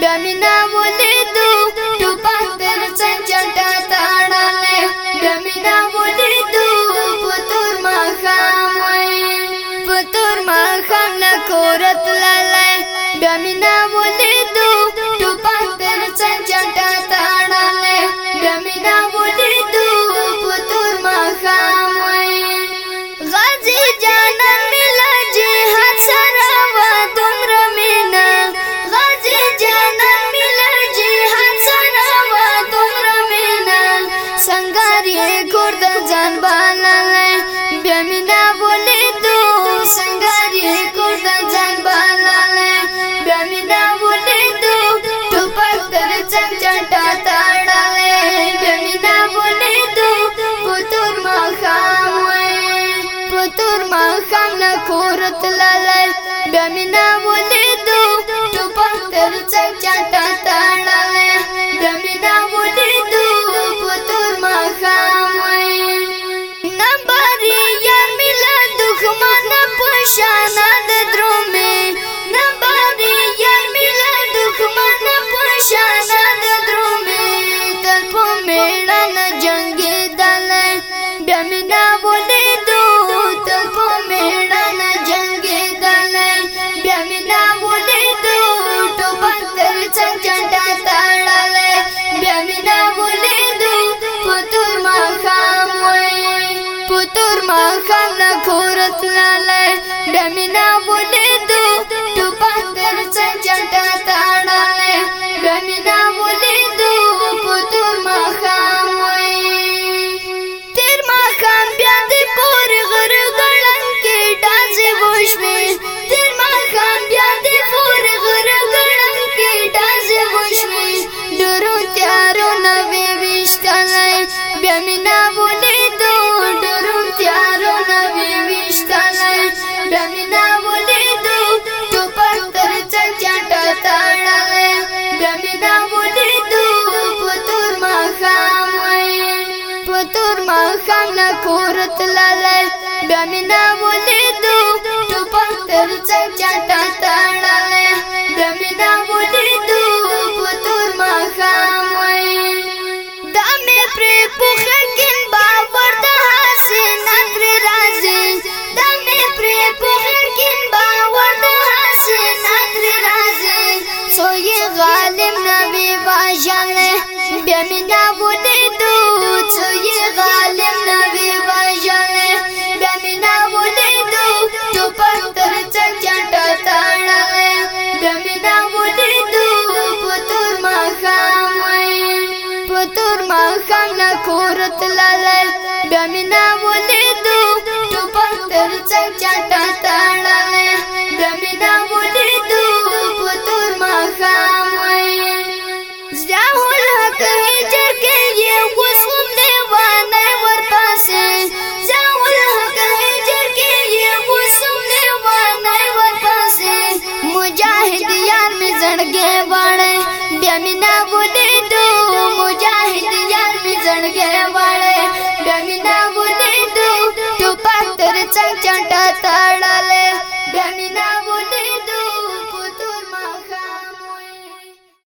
بیا مینا ولیدو ټوپک تر چنچټا تاړلې بیا مینا ولیدو پتور مخام وې پتور مخام نه کورت لالې بیا مینا ولیدو کورت لاله بیا مینا ولیدو ټوپک تر چک چاټا مخام نه کورت لاله دمینا بولیدو تور ما خان کور تلل بیا مینا ولې دو ټوپک تر څنګه چاټا تر ما خان کورت لاله بیا مینا ولې دو ټوپک تر څنګ چاټا غنټه تړلې بیا مینا